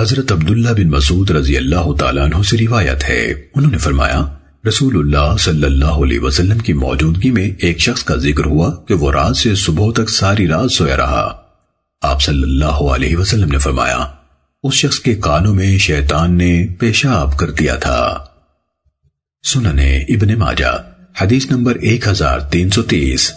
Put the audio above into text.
حضرت عبداللہ بن مسعود رضی اللہ تعالیٰ عنہ سے روایت ہے۔ انہوں نے فرمایا، رسول اللہ صلی اللہ علیہ وسلم کی موجودگی میں ایک شخص کا ذکر ہوا کہ وہ رات سے صبح تک ساری رات سویا رہا۔ آپ صلی اللہ علیہ وسلم نے فرمایا، اس شخص کے کانوں میں شیطان نے پیشاب کر دیا تھا۔ سننے ابن ماجہ، حدیث نمبر ایک ہزار تین سو تیس۔